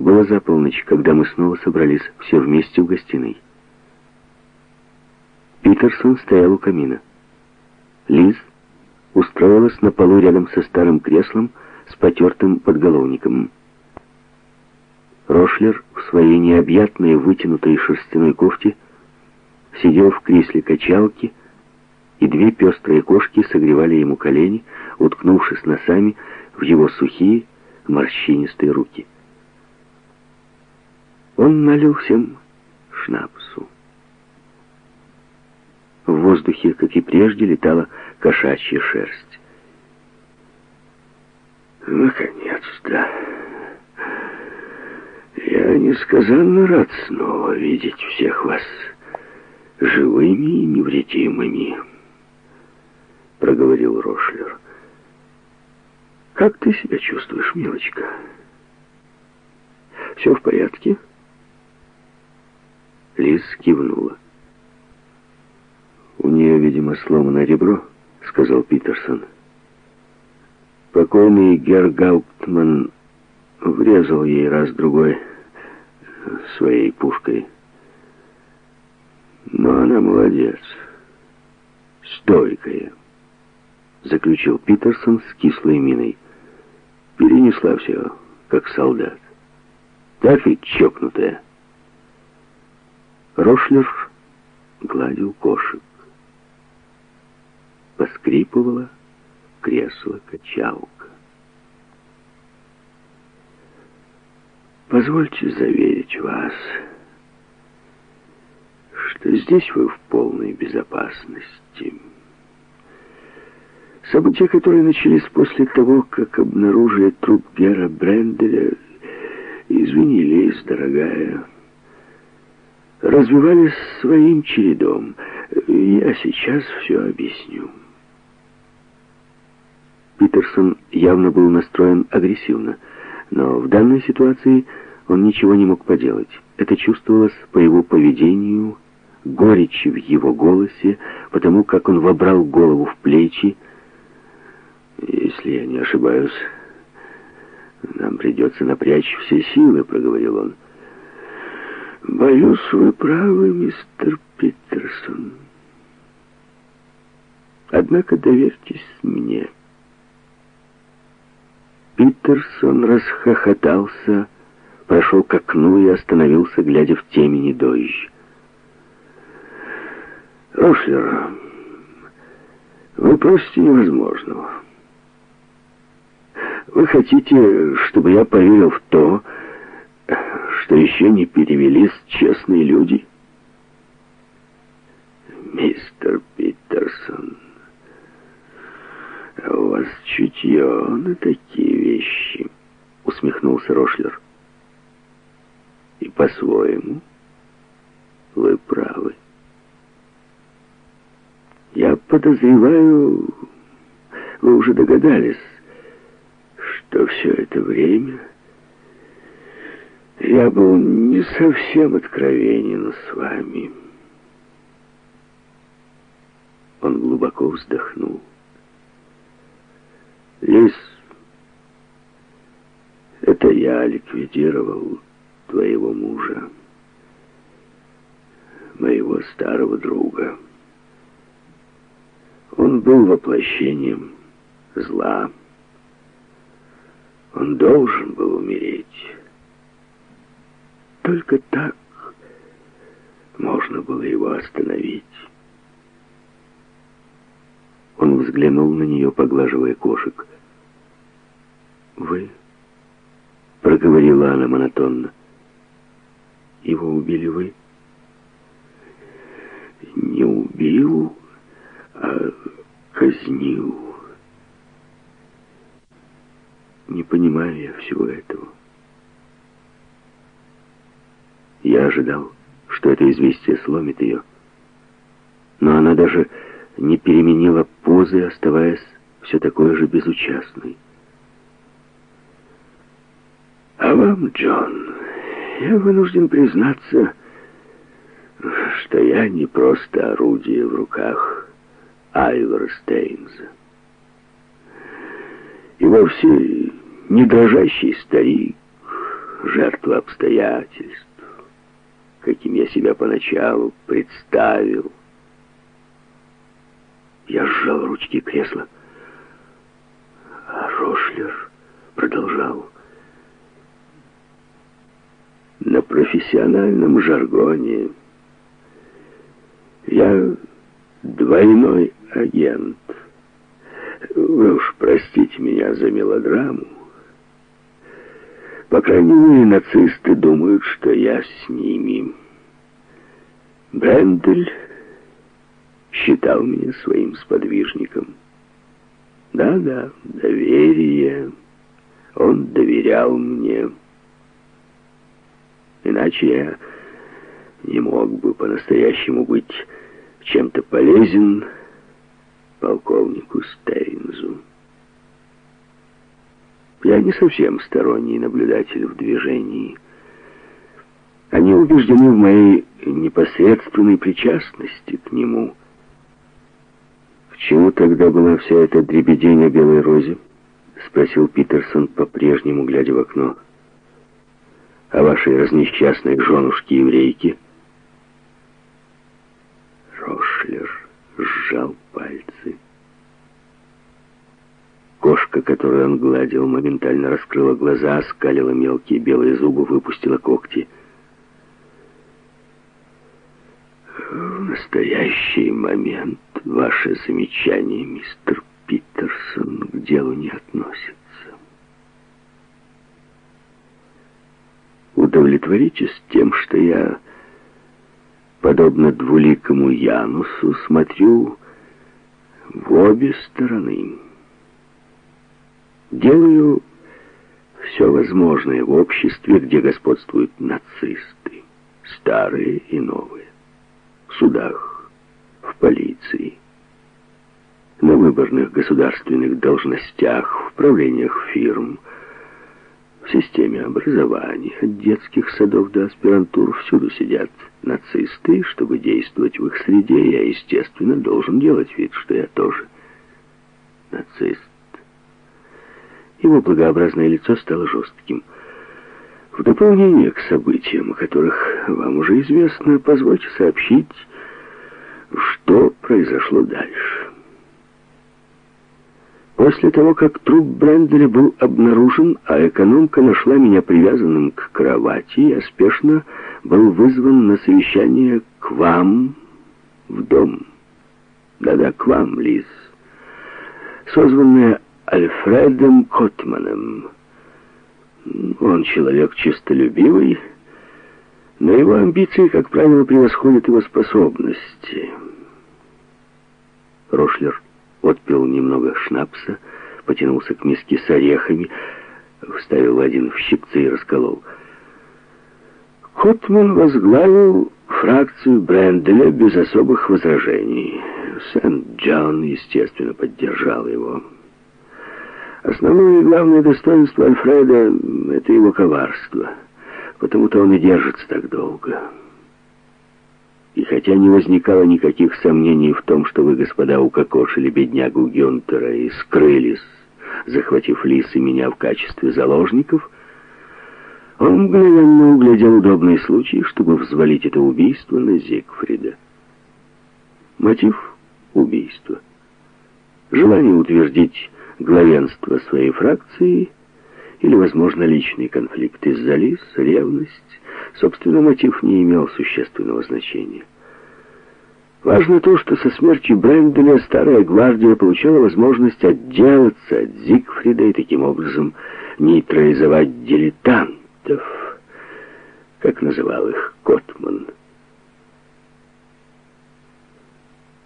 Было за полночь, когда мы снова собрались все вместе в гостиной. Питерсон стоял у камина. Лиз устроилась на полу рядом со старым креслом с потертым подголовником. Рошлер в своей необъятной вытянутой шерстяной кофте сидел в кресле качалки, и две пестрые кошки согревали ему колени, уткнувшись носами в его сухие, морщинистые руки. Он налил всем шнапсу. В воздухе, как и прежде, летала кошачья шерсть. Наконец-то. Я несказанно рад снова видеть всех вас живыми и невредимыми, проговорил Рошлер. Как ты себя чувствуешь, милочка? Все в порядке? Лиз кивнула. «У нее, видимо, сломано ребро», — сказал Питерсон. Покойный Гергауптман врезал ей раз-другой своей пушкой. Но она молодец, стойкая, заключил Питерсон с кислой миной. Перенесла все, как солдат. Так ведь чокнутая. Рошлер гладил кошек. Поскрипывала кресло-качалка. Позвольте заверить вас, что здесь вы в полной безопасности. События, которые начались после того, как обнаружили труп Гера Бренделя, извинились, дорогая, развивались своим чередом. Я сейчас все объясню. Питерсон явно был настроен агрессивно, но в данной ситуации он ничего не мог поделать. Это чувствовалось по его поведению, горечи в его голосе, потому как он вобрал голову в плечи. «Если я не ошибаюсь, нам придется напрячь все силы», — проговорил он. «Боюсь, вы правы, мистер Питерсон. Однако доверьтесь мне». Питерсон расхохотался, прошел к окну и остановился, глядя в темени дождь. «Рошлер, вы просите невозможного. Вы хотите, чтобы я поверил в то, что еще не перевелись честные люди?» «Мистер Питерсон...» А у вас чутье на такие вещи, усмехнулся Рошлер. И по-своему вы правы. Я подозреваю, вы уже догадались, что все это время я был не совсем откровенен с вами. Он глубоко вздохнул. Лис, это я ликвидировал твоего мужа, моего старого друга. Он был воплощением зла. Он должен был умереть. Только так можно было его остановить. Он взглянул на нее, поглаживая кошек. «Вы?» — проговорила она монотонно. «Его убили вы?» «Не убил, а казнил». Не понимаю я всего этого. Я ожидал, что это известие сломит ее. Но она даже не переменила позы, оставаясь все такой же безучастной. А вам, Джон, я вынужден признаться, что я не просто орудие в руках Айвора Стейнза. И вовсе не дрожащий старик, жертва обстоятельств, каким я себя поначалу представил. Я сжал ручки кресла. А Рошлер продолжал. На профессиональном жаргоне я двойной агент. Вы уж простите меня за мелодраму. По крайней мере, нацисты думают, что я с ними. Брендель считал меня своим сподвижником. Да-да, доверие. Он доверял мне. Иначе я не мог бы по-настоящему быть чем-то полезен полковнику Стейнзу. Я не совсем сторонний наблюдатель в движении. Они убеждены в моей непосредственной причастности к нему. К чему тогда была вся эта дребедень о белой розе? Спросил Питерсон, по-прежнему глядя в окно. О вашей разнесчастной женушке-еврейке? Рошлер сжал пальцы. Кошка, которую он гладил, моментально раскрыла глаза, оскалила мелкие белые зубы, выпустила когти. В настоящий момент ваше замечание, мистер Питерсон, к делу не относится. Удовлетворитесь тем, что я, подобно двуликому Янусу, смотрю в обе стороны. Делаю все возможное в обществе, где господствуют нацисты, старые и новые, в судах, в полиции, на выборных государственных должностях, в правлениях фирм, в системе образования, от детских садов до аспирантур, всюду сидят нацисты, чтобы действовать в их среде, я, естественно, должен делать вид, что я тоже нацист. Его благообразное лицо стало жестким. В дополнение к событиям, о которых вам уже известно, позвольте сообщить, что произошло дальше. После того, как труп Бренделя был обнаружен, а экономка нашла меня привязанным к кровати, я спешно был вызван на совещание к вам в дом. Да-да, к вам, Лиз. Созванное Альфредом Котманом. Он человек честолюбивый, но его амбиции, как правило, превосходят его способности. Рошлер отпил немного шнапса, потянулся к миске с орехами, вставил один в щипцы и расколол. Котман возглавил фракцию Бренделя без особых возражений. Сент-Джон, естественно, поддержал его. Основное и главное достоинство Альфреда — это его коварство. Потому-то он и держится так долго. И хотя не возникало никаких сомнений в том, что вы, господа, укокошили беднягу Гюнтера и скрылись, захватив Лис и меня в качестве заложников, он мгновенно углядел удобный случай, чтобы взвалить это убийство на Зигфрида. Мотив — убийство. Желание утвердить главенство своей фракции или, возможно, личный конфликт из-за Лис, ревность. Собственно, мотив не имел существенного значения. Важно то, что со смертью Бренделя старая гвардия получала возможность отделаться от Зигфрида и таким образом нейтрализовать дилетантов, как называл их Котман.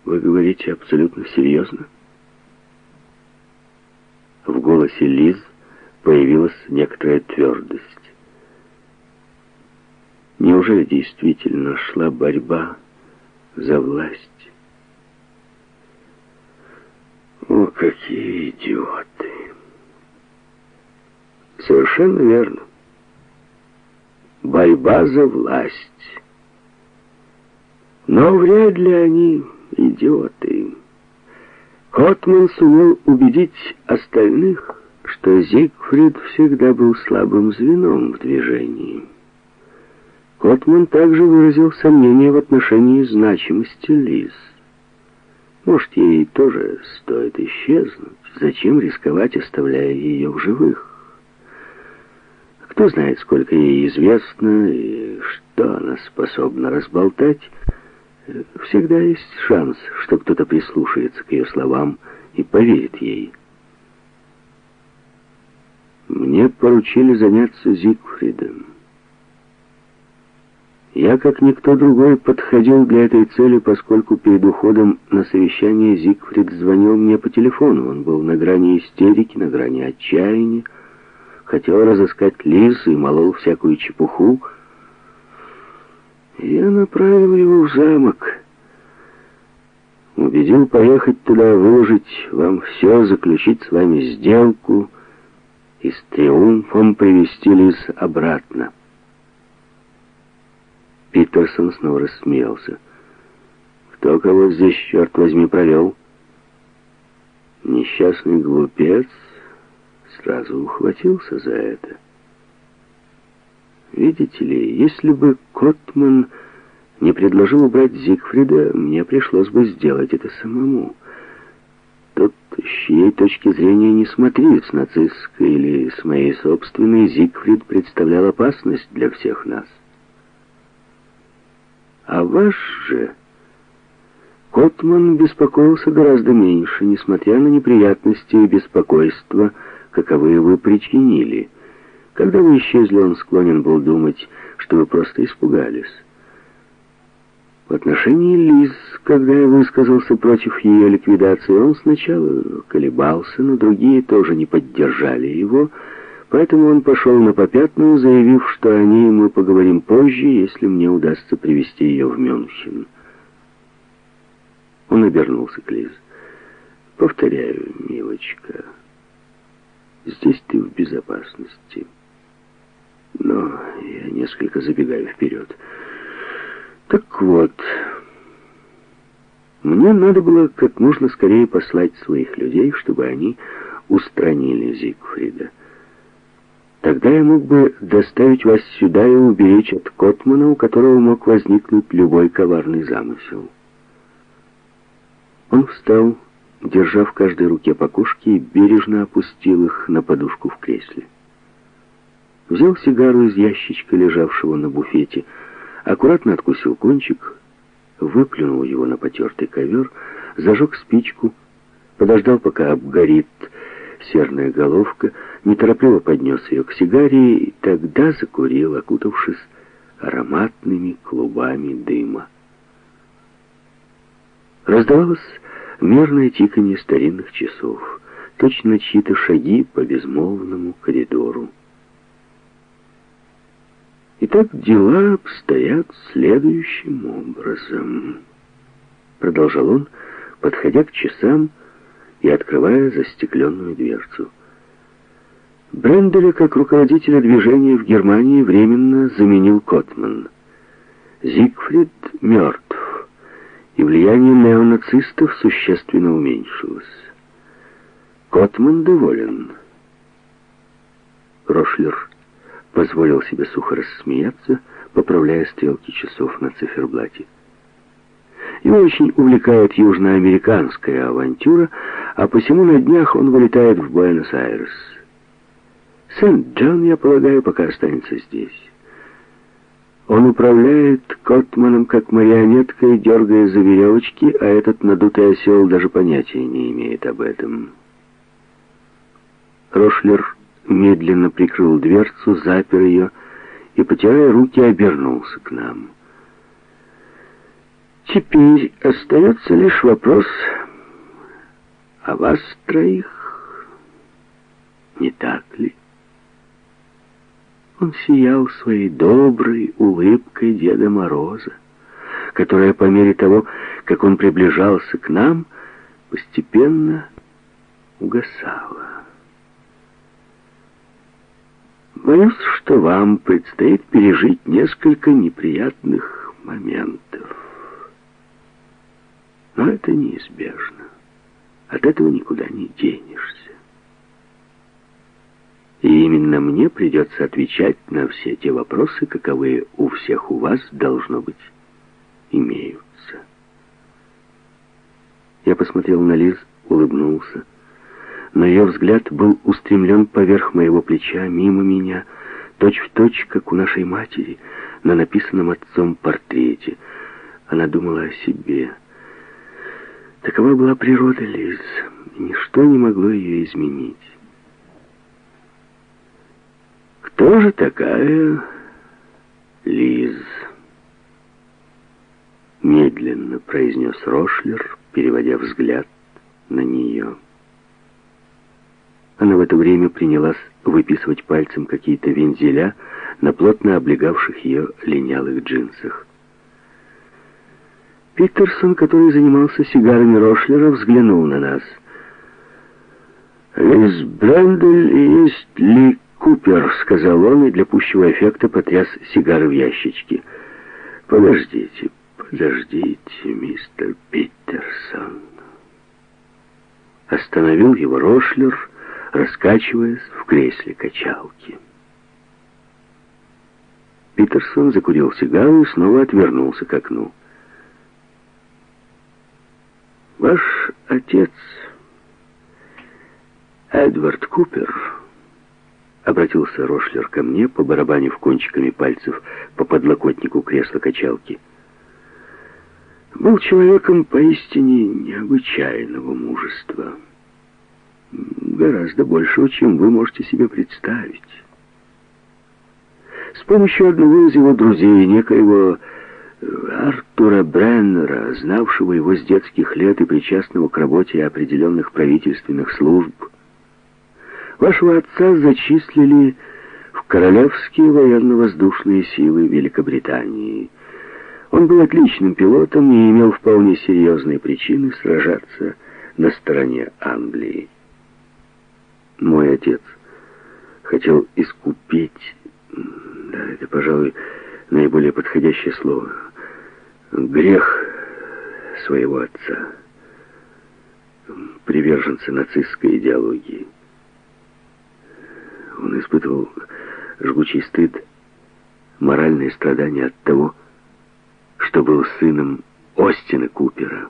Вы говорите абсолютно серьезно? В голосе Лиз появилась некоторая твердость. Неужели действительно шла борьба за власть? О, какие идиоты! Совершенно верно. Борьба за власть. Но вряд ли они идиоты. Хотман сумел убедить остальных, что Зигфрид всегда был слабым звеном в движении. Котман также выразил сомнение в отношении значимости Лиз. Может, ей тоже стоит исчезнуть? Зачем рисковать, оставляя ее в живых? Кто знает, сколько ей известно и что она способна разболтать. Всегда есть шанс, что кто-то прислушается к ее словам и поверит ей. Мне поручили заняться Зигфридом. Я, как никто другой, подходил для этой цели, поскольку перед уходом на совещание Зигфрид звонил мне по телефону. Он был на грани истерики, на грани отчаяния, хотел разыскать Лиз и молол всякую чепуху. Я направил его в замок. Убедил поехать туда, выложить вам все, заключить с вами сделку и с триумфом привести Лиз обратно. Питерсон снова рассмеялся. «Кто кого здесь, черт возьми, провел?» Несчастный глупец сразу ухватился за это. Видите ли, если бы Котман не предложил убрать Зигфрида, мне пришлось бы сделать это самому. Тут с чьей точки зрения не смотри, с нацистской или с моей собственной, Зигфрид представлял опасность для всех нас. А ваш же... Котман беспокоился гораздо меньше, несмотря на неприятности и беспокойство, каковые вы причинили. Когда вы исчезли, он склонен был думать, что вы просто испугались. В отношении Лиз, когда я высказался против ее ликвидации, он сначала колебался, но другие тоже не поддержали его, Поэтому он пошел на попятную, заявив, что о ней мы поговорим позже, если мне удастся привести ее в Мюнхен. Он обернулся к Лиз. «Повторяю, милочка, здесь ты в безопасности. Но я несколько забегаю вперед. Так вот, мне надо было как можно скорее послать своих людей, чтобы они устранили Зигфрида. Тогда я мог бы доставить вас сюда и уберечь от Котмана, у которого мог возникнуть любой коварный замысел. Он встал, держа в каждой руке по и бережно опустил их на подушку в кресле. Взял сигару из ящичка, лежавшего на буфете, аккуратно откусил кончик, выплюнул его на потертый ковер, зажег спичку, подождал, пока обгорит серная головка, неторопливо поднес ее к сигаре и тогда закурил, окутавшись ароматными клубами дыма. Раздавалось мерное тиканье старинных часов, точно чьи-то шаги по безмолвному коридору. Итак, дела обстоят следующим образом. Продолжал он, подходя к часам, и открывая застекленную дверцу. Бренделя как руководителя движения в Германии временно заменил Котман. Зигфрид мертв, и влияние неонацистов существенно уменьшилось. Котман доволен. Рошлер позволил себе сухо рассмеяться, поправляя стрелки часов на циферблате. Его очень увлекает южноамериканская авантюра, а посему на днях он вылетает в Буэнос-Айрес. Сент-Джон, я полагаю, пока останется здесь. Он управляет Котманом как марионеткой, дергая за веревочки, а этот надутый осел даже понятия не имеет об этом. Рошлер медленно прикрыл дверцу, запер ее и, потирая руки, обернулся к нам. Теперь остается лишь вопрос о вас троих, не так ли? Он сиял своей доброй улыбкой Деда Мороза, которая по мере того, как он приближался к нам, постепенно угасала. Боюсь, что вам предстоит пережить несколько неприятных моментов. Но это неизбежно. От этого никуда не денешься. И именно мне придется отвечать на все те вопросы, каковые у всех у вас, должно быть, имеются. Я посмотрел на Лиз, улыбнулся. Но ее взгляд был устремлен поверх моего плеча, мимо меня, точь-в-точь, точь, как у нашей матери, на написанном отцом портрете. Она думала о себе. Такова была природа Лиз, ничто не могло ее изменить. «Кто же такая Лиз?» Медленно произнес Рошлер, переводя взгляд на нее. Она в это время принялась выписывать пальцем какие-то вензеля на плотно облегавших ее линялых джинсах. Питерсон, который занимался сигарами Рошлера, взглянул на нас. «Лиз Брендель и есть Ли Купер», — сказал он, и для пущего эффекта потряс сигары в ящичке. «Подождите, подождите, мистер Питерсон». Остановил его Рошлер, раскачиваясь в кресле качалки. Питерсон закурил сигару и снова отвернулся к окну. «Ваш отец, Эдвард Купер», — обратился Рошлер ко мне, по побарабанив кончиками пальцев по подлокотнику кресла-качалки, «был человеком поистине необычайного мужества» гораздо большего, чем вы можете себе представить. С помощью одного из его друзей, некоего э, Артура Бреннера, знавшего его с детских лет и причастного к работе определенных правительственных служб, вашего отца зачислили в Королевские военно-воздушные силы Великобритании. Он был отличным пилотом и имел вполне серьезные причины сражаться на стороне Англии. Мой отец хотел искупить, да, это, пожалуй, наиболее подходящее слово, грех своего отца, приверженца нацистской идеологии. Он испытывал жгучий стыд, моральные страдания от того, что был сыном Остина Купера.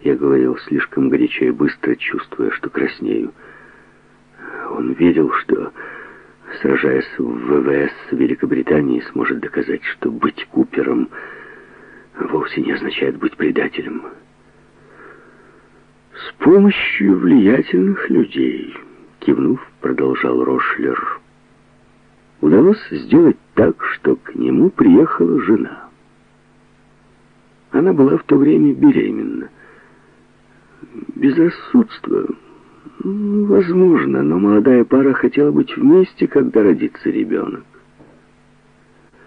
Я говорил слишком горячо и быстро, чувствуя, что краснею. Он верил, что, сражаясь в ВВС Великобритании, сможет доказать, что быть Купером вовсе не означает быть предателем. С помощью влиятельных людей, кивнув, продолжал Рошлер, удалось сделать так, что к нему приехала жена. Она была в то время беременна. Безрассудство Возможно, но молодая пара хотела быть вместе, когда родится ребенок.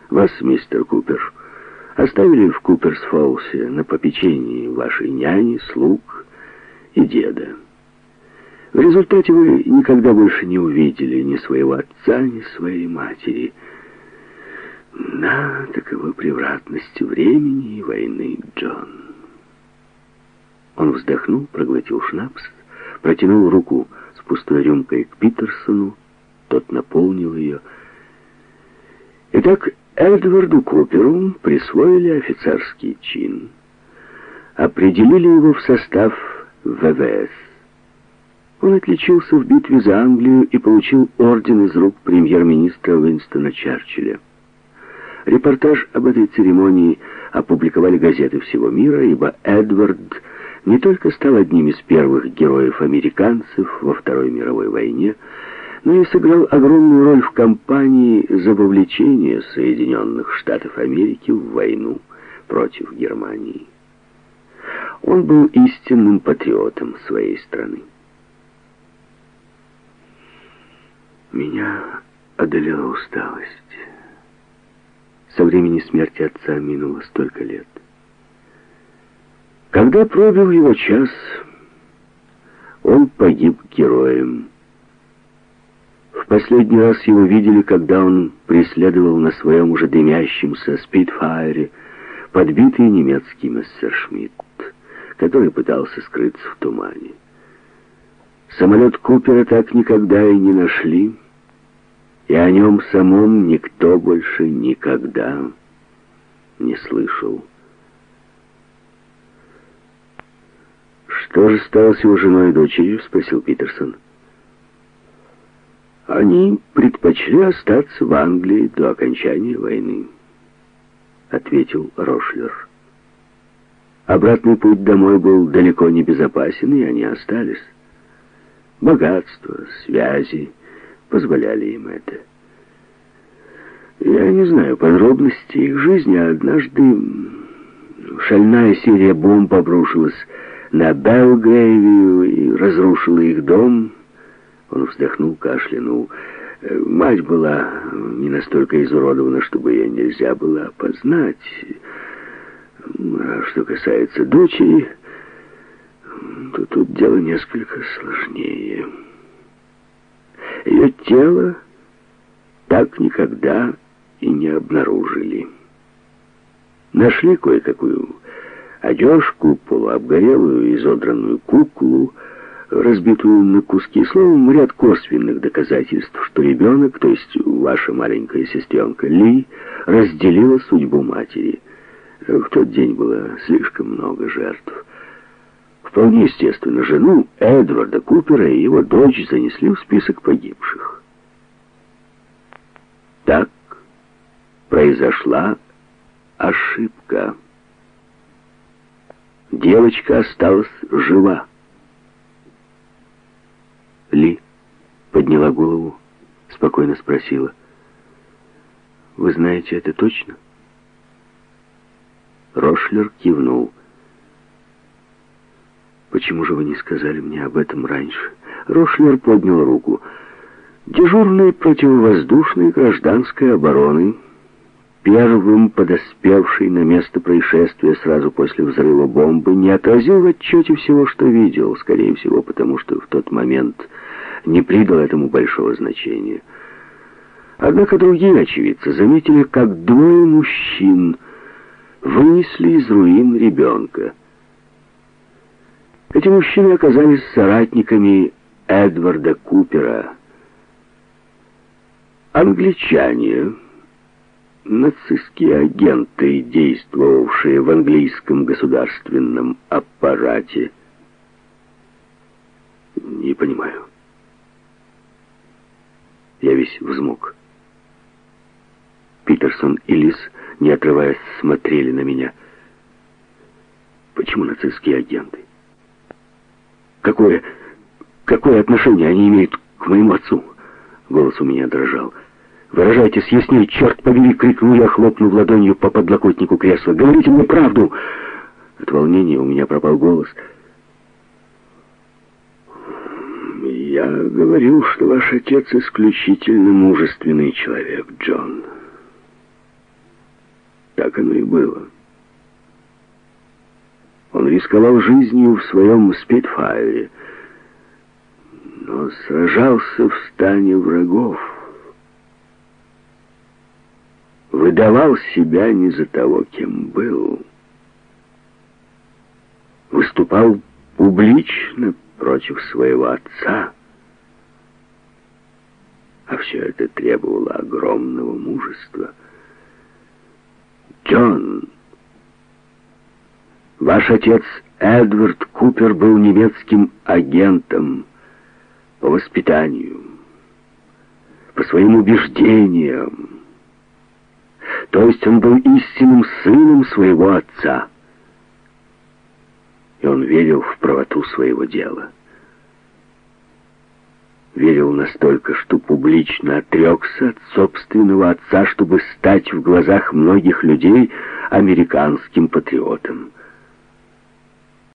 Вас, мистер Купер, оставили в Куперсфолсе на попечении вашей няни, слуг и деда. В результате вы никогда больше не увидели ни своего отца, ни своей матери. Да, таковы превратности времени и войны, Джон. Он вздохнул, проглотил шнапс протянул руку с пустой рюмкой к Питерсону, тот наполнил ее. Итак, Эдварду Куперу присвоили офицерский чин, определили его в состав ВВС. Он отличился в битве за Англию и получил орден из рук премьер-министра Уинстона Черчилля. Репортаж об этой церемонии опубликовали газеты всего мира, ибо Эдвард не только стал одним из первых героев-американцев во Второй мировой войне, но и сыграл огромную роль в кампании за вовлечение Соединенных Штатов Америки в войну против Германии. Он был истинным патриотом своей страны. Меня одолела усталость. Со времени смерти отца минуло столько лет. Когда пробил его час, он погиб героем. В последний раз его видели, когда он преследовал на своем уже дымящемся спидфайре подбитый немецкий мессершмитт, который пытался скрыться в тумане. Самолет Купера так никогда и не нашли, и о нем самом никто больше никогда не слышал. «Что же стало с его женой и дочерью?» — спросил Питерсон. «Они предпочли остаться в Англии до окончания войны», — ответил Рошлер. Обратный путь домой был далеко не безопасен, и они остались. Богатство, связи позволяли им это. Я не знаю подробностей их жизни, однажды шальная серия бомб обрушилась на Белгрейвию и разрушила их дом. Он вздохнул, кашлянул. Мать была не настолько изуродована, чтобы ее нельзя было опознать. А что касается дочери, то тут дело несколько сложнее. Ее тело так никогда и не обнаружили. Нашли кое-какую одежку, полуобгорелую, изодранную куклу, разбитую на куски. Словом, ряд косвенных доказательств, что ребенок, то есть ваша маленькая сестренка Ли, разделила судьбу матери. В тот день было слишком много жертв. Вполне естественно, жену Эдварда Купера и его дочь занесли в список погибших. Так произошла ошибка. Девочка осталась жива. Ли подняла голову, спокойно спросила. «Вы знаете это точно?» Рошлер кивнул. «Почему же вы не сказали мне об этом раньше?» Рошлер поднял руку. «Дежурный противовоздушной гражданской обороны, первым подоспевший на место происшествия сразу после взрыва бомбы, не отразил в отчете всего, что видел, скорее всего, потому что в тот момент не придал этому большого значения. Однако другие очевидцы заметили, как двое мужчин вынесли из руин ребенка. Эти мужчины оказались соратниками Эдварда Купера. Англичане, нацистские агенты, действовавшие в английском государственном аппарате. Не понимаю. Я весь взмок. Питерсон и Лис, не отрываясь, смотрели на меня. Почему нацистские агенты? Какое, какое отношение они имеют к моему отцу? Голос у меня дрожал. «Выражайтесь яснее, черт побери!» — крикнул я, хлопнув ладонью по подлокотнику кресла. «Говорите мне правду!» От волнения у меня пропал голос. «Я говорил, что ваш отец исключительно мужественный человек, Джон. Так оно и было. Он рисковал жизнью в своем спидфайре, но сражался в стане врагов. Выдавал себя не за того, кем был. Выступал публично против своего отца. А все это требовало огромного мужества. Джон Ваш отец Эдвард Купер был немецким агентом по воспитанию, по своим убеждениям. То есть он был истинным сыном своего отца. И он верил в правоту своего дела. Верил настолько, что публично отрекся от собственного отца, чтобы стать в глазах многих людей американским патриотом.